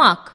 mark.